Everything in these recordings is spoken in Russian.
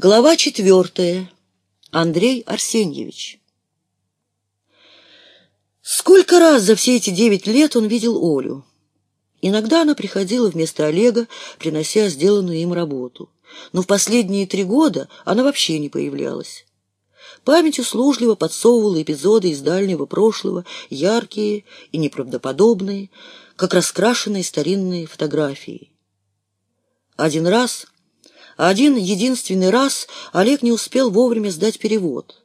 Глава четвертая. Андрей Арсеньевич. Сколько раз за все эти девять лет он видел Олю. Иногда она приходила вместо Олега, принося сделанную им работу. Но в последние три года она вообще не появлялась. Память услужливо подсовывала эпизоды из дальнего прошлого, яркие и неправдоподобные, как раскрашенные старинные фотографии. Один раз, один единственный раз Олег не успел вовремя сдать перевод.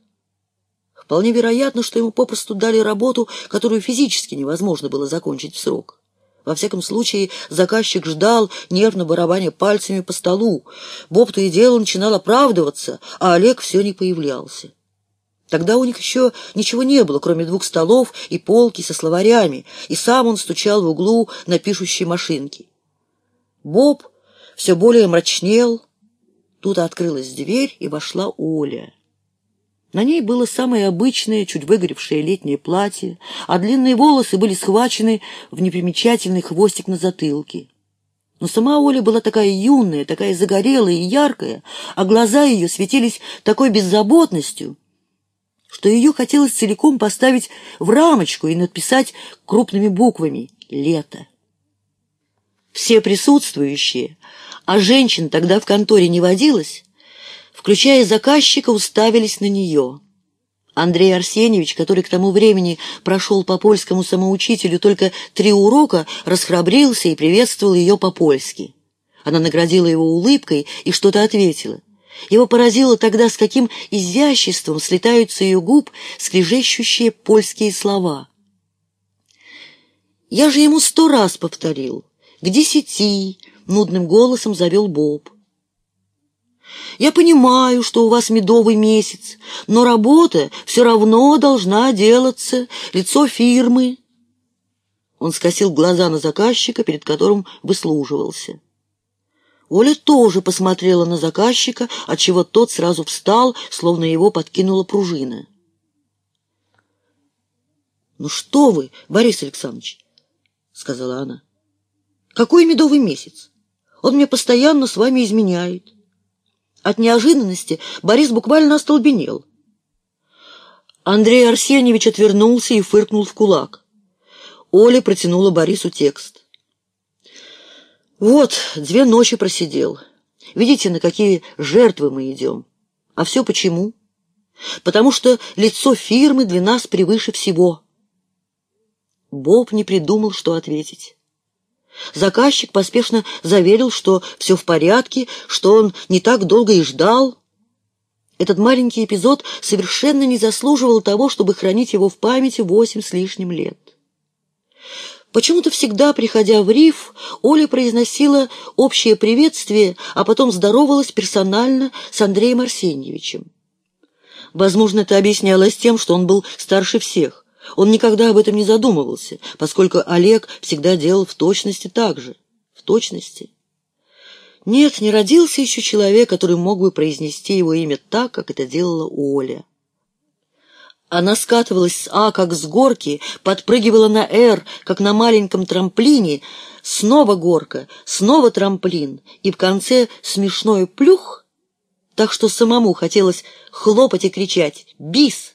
Вполне вероятно, что ему попросту дали работу, которую физически невозможно было закончить в срок. Во всяком случае, заказчик ждал, нервно барабаня пальцами по столу. Боб то и дело начинал оправдываться, а Олег все не появлялся. Тогда у них еще ничего не было, кроме двух столов и полки со словарями, и сам он стучал в углу на пишущей машинке. Боб все более мрачнел. Тут открылась дверь, и вошла Оля. На ней было самое обычное, чуть выгоревшее летнее платье, а длинные волосы были схвачены в непримечательный хвостик на затылке. Но сама Оля была такая юная, такая загорелая и яркая, а глаза ее светились такой беззаботностью, что ее хотелось целиком поставить в рамочку и написать крупными буквами «Лето». Все присутствующие, а женщин тогда в конторе не водилось, включая заказчика, уставились на нее. Андрей Арсеньевич, который к тому времени прошел по польскому самоучителю только три урока, расхрабрился и приветствовал ее по-польски. Она наградила его улыбкой и что-то ответила. Его поразило тогда, с каким изяществом слетаются ее губ скрежещущие польские слова. «Я же ему сто раз повторил. К десяти!» — нудным голосом завел Боб. Я понимаю, что у вас медовый месяц, но работа все равно должна делаться, лицо фирмы. Он скосил глаза на заказчика, перед которым выслуживался. Оля тоже посмотрела на заказчика, отчего тот сразу встал, словно его подкинула пружина. «Ну что вы, Борис Александрович?» — сказала она. «Какой медовый месяц? Он мне постоянно с вами изменяет». От неожиданности Борис буквально остолбенел. Андрей Арсеньевич отвернулся и фыркнул в кулак. Оля протянула Борису текст. «Вот, две ночи просидел. Видите, на какие жертвы мы идем. А все почему? Потому что лицо фирмы для нас превыше всего». Боб не придумал, что ответить. Заказчик поспешно заверил, что все в порядке, что он не так долго и ждал. Этот маленький эпизод совершенно не заслуживал того, чтобы хранить его в памяти восемь с лишним лет. Почему-то всегда, приходя в риф, Оля произносила общее приветствие, а потом здоровалась персонально с Андреем Арсеньевичем. Возможно, это объяснялось тем, что он был старше всех. Он никогда об этом не задумывался, поскольку Олег всегда делал в точности так же. В точности. Нет, не родился еще человек, который мог бы произнести его имя так, как это делала Оля. Она скатывалась с А, как с горки, подпрыгивала на Р, как на маленьком трамплине, снова горка, снова трамплин, и в конце смешной плюх, так что самому хотелось хлопать и кричать «Бис!».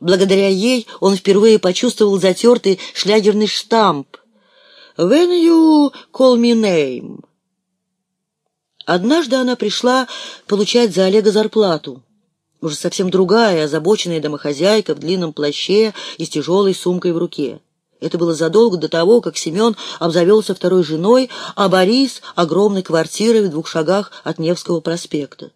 Благодаря ей он впервые почувствовал затертый шлягерный штамп «When you call me name». Однажды она пришла получать за Олега зарплату. Уже совсем другая, озабоченная домохозяйка в длинном плаще и с тяжелой сумкой в руке. Это было задолго до того, как Семен обзавелся второй женой, а Борис — огромной квартирой в двух шагах от Невского проспекта.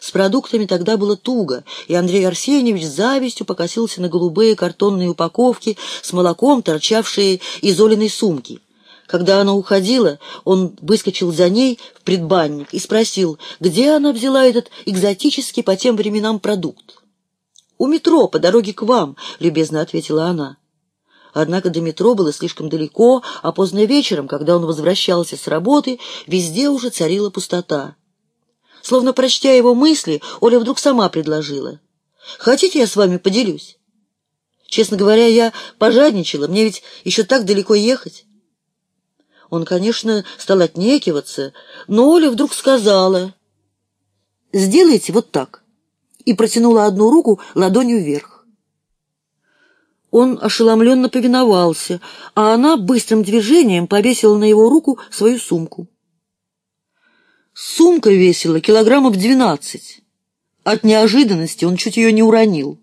С продуктами тогда было туго, и Андрей Арсеньевич с завистью покосился на голубые картонные упаковки с молоком, торчавшие из Олиной сумки. Когда она уходила, он выскочил за ней в предбанник и спросил, где она взяла этот экзотический по тем временам продукт. «У метро, по дороге к вам», — любезно ответила она. Однако до метро было слишком далеко, а поздно вечером, когда он возвращался с работы, везде уже царила пустота. Словно прочтя его мысли, Оля вдруг сама предложила. «Хотите, я с вами поделюсь?» «Честно говоря, я пожадничала, мне ведь еще так далеко ехать». Он, конечно, стал отнекиваться, но Оля вдруг сказала. сделайте вот так». И протянула одну руку ладонью вверх. Он ошеломленно повиновался, а она быстрым движением повесила на его руку свою сумку. Сумка весила килограммов двенадцать. От неожиданности он чуть ее не уронил.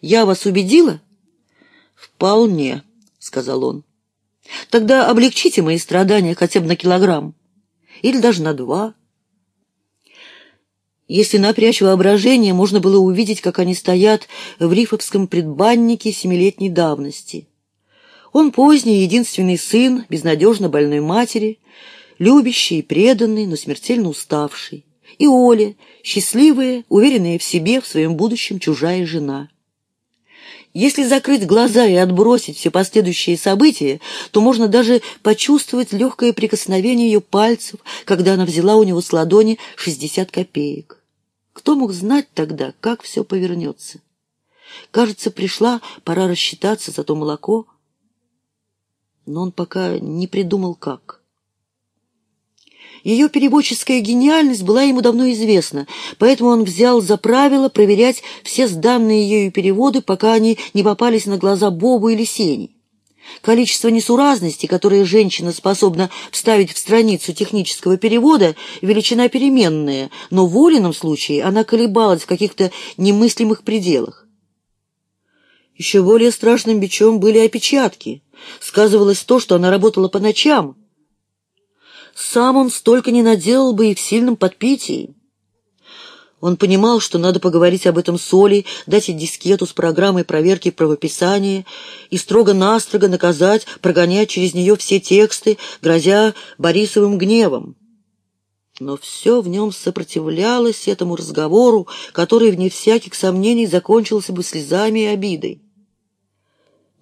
«Я вас убедила?» «Вполне», — сказал он. «Тогда облегчите мои страдания хотя бы на килограмм. Или даже на два». Если напрячь воображение, можно было увидеть, как они стоят в рифовском предбаннике семилетней давности. Он поздний, единственный сын, безнадежно больной матери, любящий и преданный, но смертельно уставший. И Оля, счастливая, уверенная в себе, в своем будущем чужая жена. Если закрыть глаза и отбросить все последующие события, то можно даже почувствовать легкое прикосновение ее пальцев, когда она взяла у него с ладони 60 копеек. Кто мог знать тогда, как все повернется? Кажется, пришла пора рассчитаться за то молоко, но он пока не придумал, как. Ее переводческая гениальность была ему давно известна, поэтому он взял за правило проверять все сданные ею переводы, пока они не попались на глаза Бобу или Сени. Количество несуразностей, которые женщина способна вставить в страницу технического перевода, величина переменная, но в Олином случае она колебалась в каких-то немыслимых пределах. Еще более страшным бичом были опечатки. Сказывалось то, что она работала по ночам. Сам он столько не наделал бы и в сильном подпитии. Он понимал, что надо поговорить об этом с Олей, дать ей дискету с программой проверки правописания и строго-настрого наказать, прогонять через нее все тексты, грозя Борисовым гневом. Но все в нем сопротивлялось этому разговору, который, вне всяких сомнений, закончился бы слезами и обидой.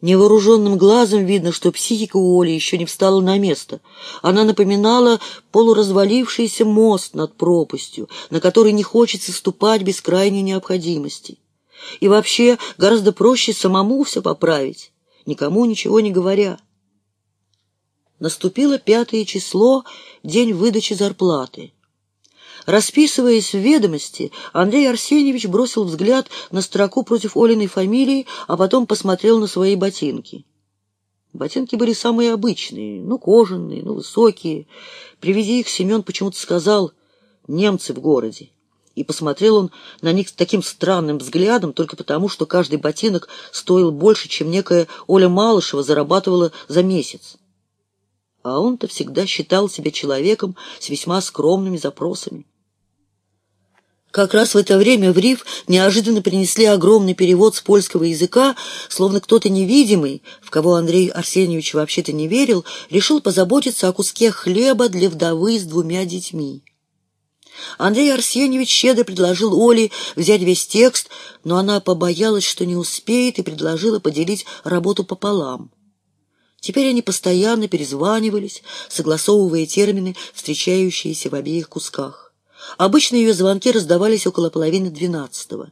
Невооруженным глазом видно, что психика у Оли еще не встала на место. Она напоминала полуразвалившийся мост над пропастью, на который не хочется ступать без крайней необходимости. И вообще гораздо проще самому все поправить, никому ничего не говоря. Наступило пятое число, день выдачи зарплаты. Расписываясь в ведомости, Андрей Арсеньевич бросил взгляд на строку против Олиной фамилии, а потом посмотрел на свои ботинки. Ботинки были самые обычные, ну, кожаные, ну, высокие. Привези их, Семен почему-то сказал «немцы в городе». И посмотрел он на них таким странным взглядом только потому, что каждый ботинок стоил больше, чем некая Оля Малышева зарабатывала за месяц. А он-то всегда считал себя человеком с весьма скромными запросами. Как раз в это время в Риф неожиданно принесли огромный перевод с польского языка, словно кто-то невидимый, в кого Андрей Арсеньевич вообще-то не верил, решил позаботиться о куске хлеба для вдовы с двумя детьми. Андрей Арсеньевич щедро предложил Оле взять весь текст, но она побоялась, что не успеет, и предложила поделить работу пополам. Теперь они постоянно перезванивались, согласовывая термины, встречающиеся в обеих кусках. Обычно ее звонки раздавались около половины двенадцатого.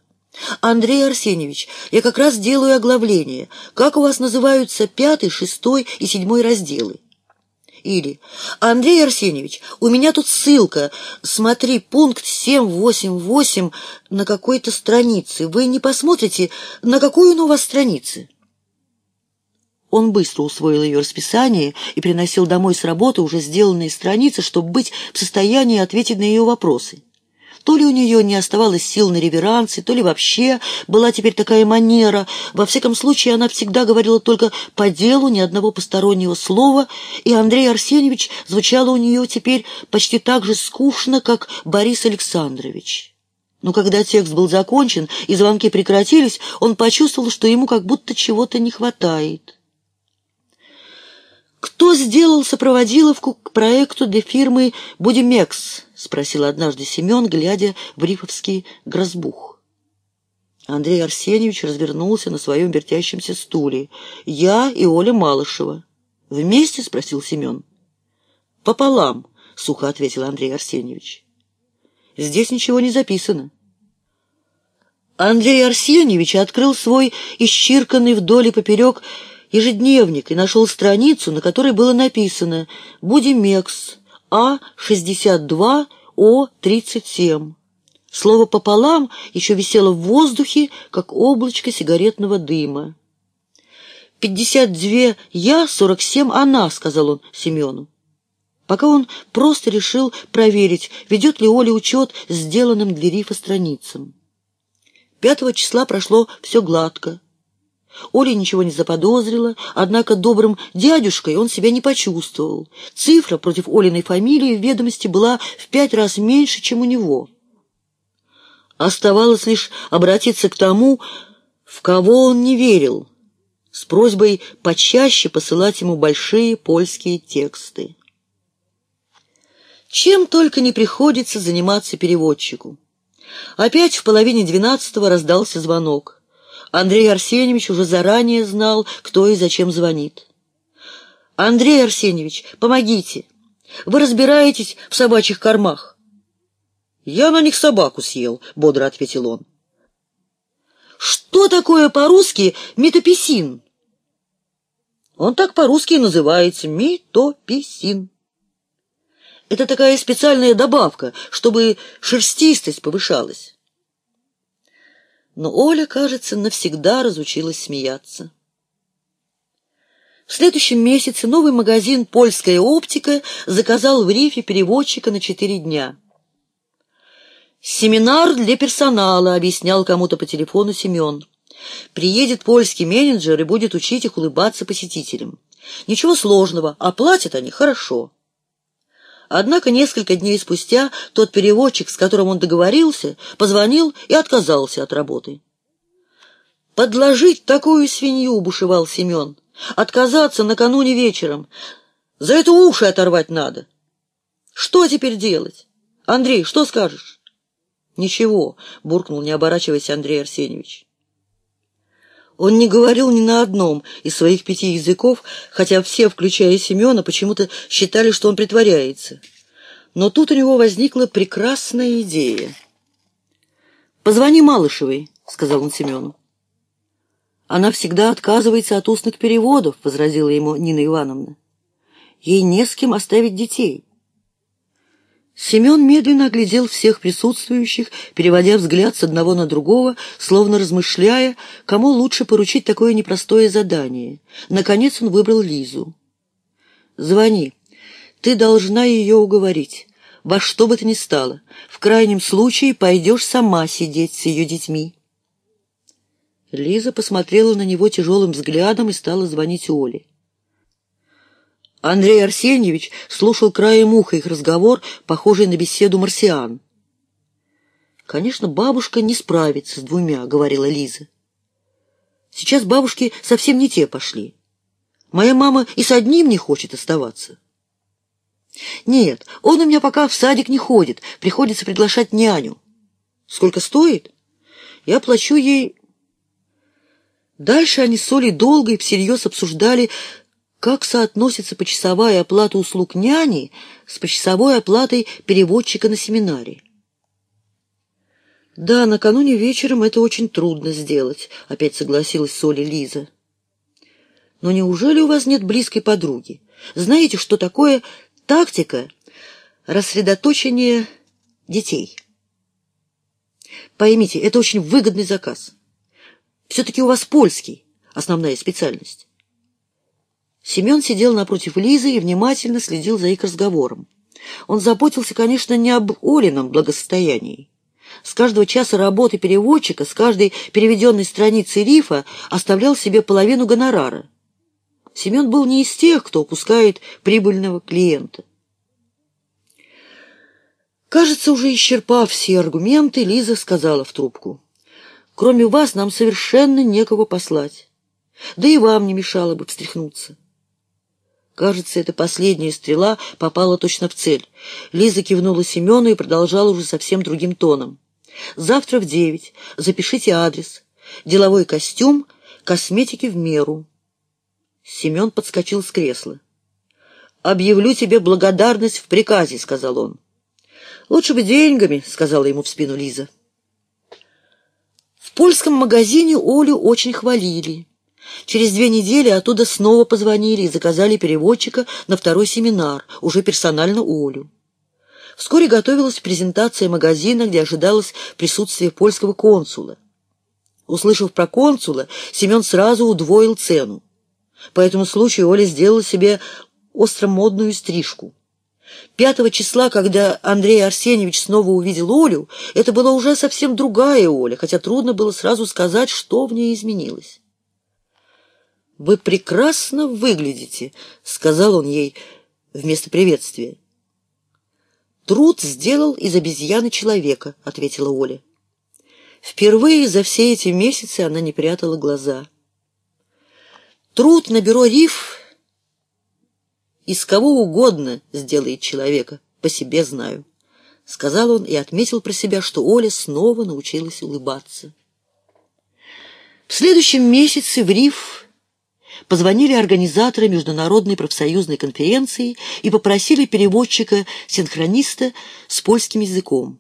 «Андрей Арсеньевич, я как раз делаю оглавление. Как у вас называются пятый, шестой и седьмой разделы?» Или «Андрей Арсеньевич, у меня тут ссылка. Смотри, пункт 788 на какой-то странице. Вы не посмотрите, на какой он у вас странице?» Он быстро усвоил ее расписание и приносил домой с работы уже сделанные страницы, чтобы быть в состоянии ответить на ее вопросы. То ли у нее не оставалось сил на реверансы, то ли вообще была теперь такая манера. Во всяком случае, она всегда говорила только по делу, ни одного постороннего слова, и Андрей Арсеньевич звучало у нее теперь почти так же скучно, как Борис Александрович. Но когда текст был закончен и звонки прекратились, он почувствовал, что ему как будто чего-то не хватает. «Кто сделал сопроводиловку к проекту для фирмы «Будимекс»?» — спросил однажды Семен, глядя в рифовский грозбух. Андрей Арсеньевич развернулся на своем вертящемся стуле. «Я и Оля Малышева». «Вместе?» — спросил Семен. «Пополам», — сухо ответил Андрей Арсеньевич. «Здесь ничего не записано». Андрей Арсеньевич открыл свой исчирканный вдоль и поперек ежедневник и нашел страницу, на которой было написано «Будимекс А-62О-37». Слово «пополам» еще висело в воздухе, как облачко сигаретного дыма. «Пятьдесят две я, сорок семь она», — сказал он Семену. Пока он просто решил проверить, ведет ли Оля учет сделанным для рифа страницам. Пятого числа прошло все гладко. Оля ничего не заподозрила, однако добрым дядюшкой он себя не почувствовал. Цифра против Олиной фамилии в ведомости была в пять раз меньше, чем у него. Оставалось лишь обратиться к тому, в кого он не верил, с просьбой почаще посылать ему большие польские тексты. Чем только не приходится заниматься переводчику. Опять в половине двенадцатого раздался звонок. Андрей Арсеньевич уже заранее знал, кто и зачем звонит. «Андрей Арсеньевич, помогите! Вы разбираетесь в собачьих кормах?» «Я на них собаку съел», — бодро ответил он. «Что такое по-русски метаписин?» «Он так по-русски называется — метописин». Это такая специальная добавка, чтобы шерстистость повышалась. Но Оля, кажется, навсегда разучилась смеяться. В следующем месяце новый магазин «Польская оптика» заказал в Рифе переводчика на четыре дня. «Семинар для персонала», — объяснял кому-то по телефону Семен. «Приедет польский менеджер и будет учить их улыбаться посетителям. Ничего сложного, а платят они хорошо». Однако несколько дней спустя тот переводчик, с которым он договорился, позвонил и отказался от работы. «Подложить такую свинью!» — бушевал Семен. «Отказаться накануне вечером. За это уши оторвать надо. Что теперь делать? Андрей, что скажешь?» «Ничего», — буркнул, не оборачиваясь Андрей Арсеньевич. Он не говорил ни на одном из своих пяти языков, хотя все, включая Семена, почему-то считали, что он притворяется. Но тут у него возникла прекрасная идея. «Позвони Малышевой», — сказал он Семену. «Она всегда отказывается от устных переводов», — возразила ему Нина Ивановна. «Ей не с кем оставить детей». Семен медленно оглядел всех присутствующих, переводя взгляд с одного на другого, словно размышляя, кому лучше поручить такое непростое задание. Наконец он выбрал Лизу. «Звони. Ты должна ее уговорить. Во что бы то ни стало. В крайнем случае пойдешь сама сидеть с ее детьми». Лиза посмотрела на него тяжелым взглядом и стала звонить Оле. Андрей Арсеньевич слушал краем уха их разговор, похожий на беседу марсиан. «Конечно, бабушка не справится с двумя», — говорила Лиза. «Сейчас бабушки совсем не те пошли. Моя мама и с одним не хочет оставаться». «Нет, он у меня пока в садик не ходит, приходится приглашать няню». «Сколько стоит?» «Я плачу ей...» Дальше они с Олей долго и всерьез обсуждали как соотносится почасовая оплата услуг няни с почасовой оплатой переводчика на семинаре? «Да, накануне вечером это очень трудно сделать», — опять согласилась с Олей Лиза. «Но неужели у вас нет близкой подруги? Знаете, что такое тактика рассредоточения детей?» «Поймите, это очень выгодный заказ. Все-таки у вас польский, основная специальность. Семен сидел напротив Лизы и внимательно следил за их разговором. Он заботился, конечно, не об Олином благосостоянии. С каждого часа работы переводчика, с каждой переведенной страницы рифа оставлял себе половину гонорара. Семен был не из тех, кто упускает прибыльного клиента. Кажется, уже исчерпав все аргументы, Лиза сказала в трубку. «Кроме вас нам совершенно некого послать. Да и вам не мешало бы встряхнуться». Кажется, эта последняя стрела попала точно в цель. Лиза кивнула Семену и продолжала уже совсем другим тоном. «Завтра в девять. Запишите адрес. Деловой костюм, косметики в меру». Семен подскочил с кресла. «Объявлю тебе благодарность в приказе», — сказал он. «Лучше бы деньгами», — сказала ему в спину Лиза. В польском магазине Олю очень хвалили. Через две недели оттуда снова позвонили и заказали переводчика на второй семинар, уже персонально Олю. Вскоре готовилась презентация магазина, где ожидалось присутствие польского консула. Услышав про консула, Семен сразу удвоил цену. По этому случаю Оля сделала себе остромодную стрижку. Пятого числа, когда Андрей Арсеньевич снова увидел Олю, это была уже совсем другая Оля, хотя трудно было сразу сказать, что в ней изменилось. «Вы прекрасно выглядите», — сказал он ей вместо приветствия. «Труд сделал из обезьяны человека», — ответила Оля. Впервые за все эти месяцы она не прятала глаза. Труд на бюро РИФ из кого угодно сделает человека, по себе знаю, — сказал он и отметил про себя, что Оля снова научилась улыбаться. В следующем месяце в РИФ позвонили организаторы Международной профсоюзной конференции и попросили переводчика-синхрониста с польским языком.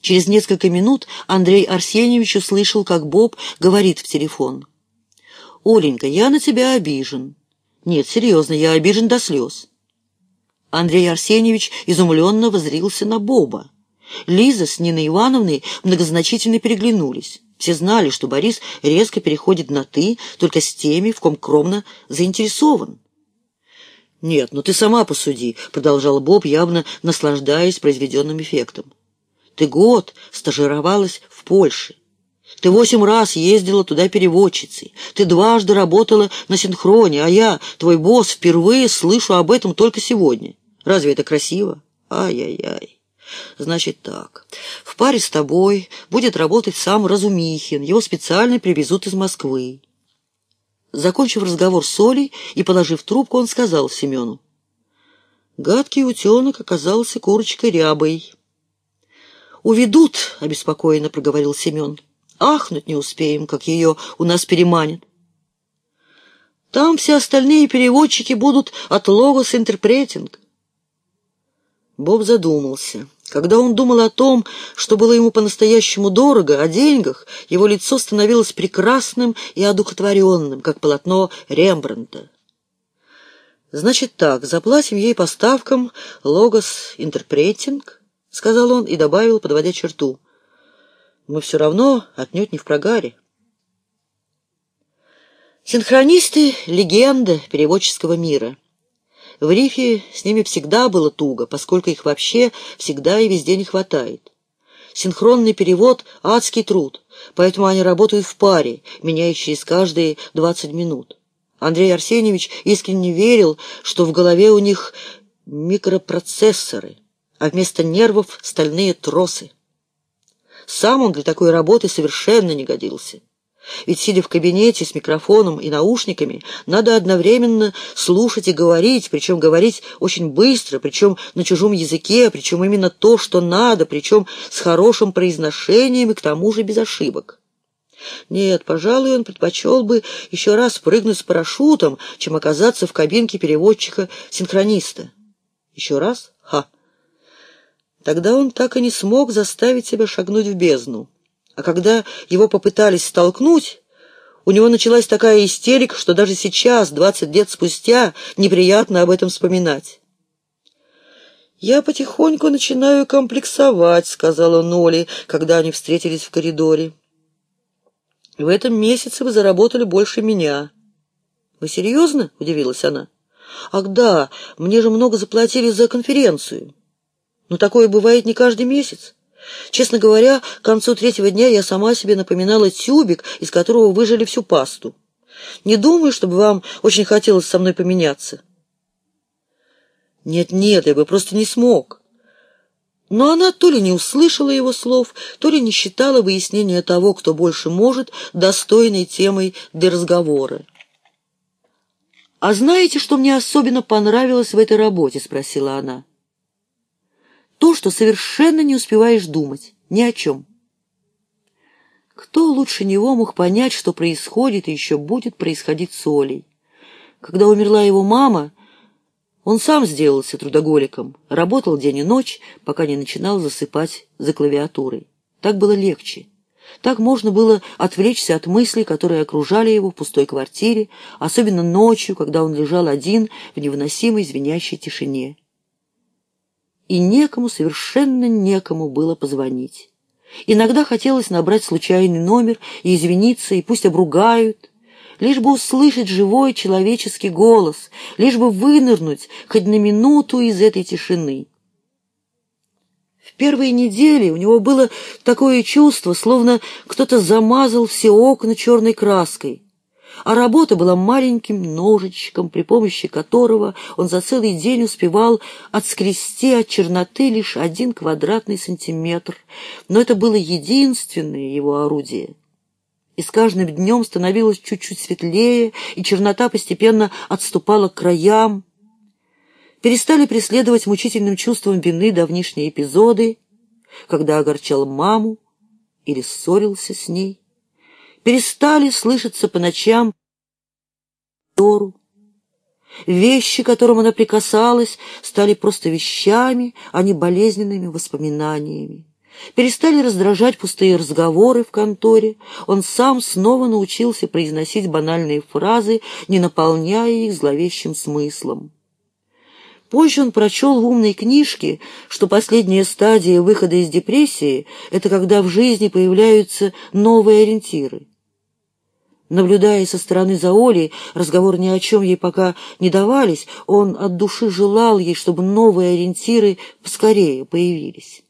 Через несколько минут Андрей Арсеньевич услышал, как Боб говорит в телефон. «Оленька, я на тебя обижен». «Нет, серьезно, я обижен до слез». Андрей Арсеньевич изумленно возрился на Боба. Лиза с Ниной Ивановной многозначительно переглянулись. Все знали, что Борис резко переходит на «ты» только с теми, в ком кровно заинтересован. «Нет, ну ты сама посуди», — продолжал Боб, явно наслаждаясь произведенным эффектом. «Ты год стажировалась в Польше. Ты восемь раз ездила туда переводчицей. Ты дважды работала на синхроне, а я, твой босс, впервые слышу об этом только сегодня. Разве это красиво? Ай-яй-яй». Значит так, в паре с тобой будет работать сам Разумихин, его специально привезут из Москвы. Закончив разговор с Олей и положив трубку, он сказал Семену. Гадкий утенок оказался курочкой рябой. «Уведут», — обеспокоенно проговорил Семен. «Ахнуть не успеем, как ее у нас переманят». «Там все остальные переводчики будут от логос интерпретинг». Боб задумался. Когда он думал о том, что было ему по-настоящему дорого, о деньгах, его лицо становилось прекрасным и одухотворенным, как полотно Рембрандта. «Значит так, заплатим ей по ставкам логос интерпретинг», — сказал он и добавил, подводя черту. «Мы все равно отнюдь не в прогаре». Синхронисты — легенда переводческого мира — в рифе с ними всегда было туго, поскольку их вообще всегда и везде не хватает. Синхронный перевод — адский труд, поэтому они работают в паре, меняющиеся каждые 20 минут. Андрей Арсеньевич искренне верил, что в голове у них микропроцессоры, а вместо нервов — стальные тросы. Сам он для такой работы совершенно не годился. Ведь, сидя в кабинете с микрофоном и наушниками, надо одновременно слушать и говорить, причем говорить очень быстро, причем на чужом языке, причем именно то, что надо, причем с хорошим произношением и к тому же без ошибок. Нет, пожалуй, он предпочел бы еще раз прыгнуть с парашютом, чем оказаться в кабинке переводчика-синхрониста. Еще раз? Ха! Тогда он так и не смог заставить себя шагнуть в бездну. А когда его попытались столкнуть, у него началась такая истерика, что даже сейчас, двадцать лет спустя, неприятно об этом вспоминать. «Я потихоньку начинаю комплексовать», — сказала Ноли, когда они встретились в коридоре. «В этом месяце вы заработали больше меня». «Вы серьезно?» — удивилась она. «Ах да, мне же много заплатили за конференцию. Но такое бывает не каждый месяц. Честно говоря, к концу третьего дня я сама себе напоминала тюбик, из которого выжили всю пасту. Не думаю, чтобы вам очень хотелось со мной поменяться. Нет-нет, я бы просто не смог. Но она то ли не услышала его слов, то ли не считала выяснения того, кто больше может, достойной темой для разговора. «А знаете, что мне особенно понравилось в этой работе?» — спросила она то, что совершенно не успеваешь думать ни о чем. Кто лучше него мог понять, что происходит и еще будет происходить с Олей? Когда умерла его мама, он сам сделался трудоголиком, работал день и ночь, пока не начинал засыпать за клавиатурой. Так было легче. Так можно было отвлечься от мыслей, которые окружали его в пустой квартире, особенно ночью, когда он лежал один в невыносимой звенящей тишине. И некому, совершенно некому было позвонить. Иногда хотелось набрать случайный номер и извиниться, и пусть обругают, лишь бы услышать живой человеческий голос, лишь бы вынырнуть хоть на минуту из этой тишины. В первые недели у него было такое чувство, словно кто-то замазал все окна черной краской, а работа была маленьким ножичком, при помощи которого он за целый день успевал отскрести от черноты лишь один квадратный сантиметр, но это было единственное его орудие. И с каждым днем становилось чуть-чуть светлее, и чернота постепенно отступала к краям. Перестали преследовать мучительным чувством вины давнишние эпизоды, когда огорчал маму или ссорился с ней перестали слышаться по ночам Тору. Вещи, к которым она прикасалась, стали просто вещами, а не болезненными воспоминаниями. Перестали раздражать пустые разговоры в конторе. Он сам снова научился произносить банальные фразы, не наполняя их зловещим смыслом. Позже он прочел в умной книжке, что последняя стадия выхода из депрессии — это когда в жизни появляются новые ориентиры. Наблюдая со стороны за Олей, разговор ни о чем ей пока не давались, он от души желал ей, чтобы новые ориентиры поскорее появились.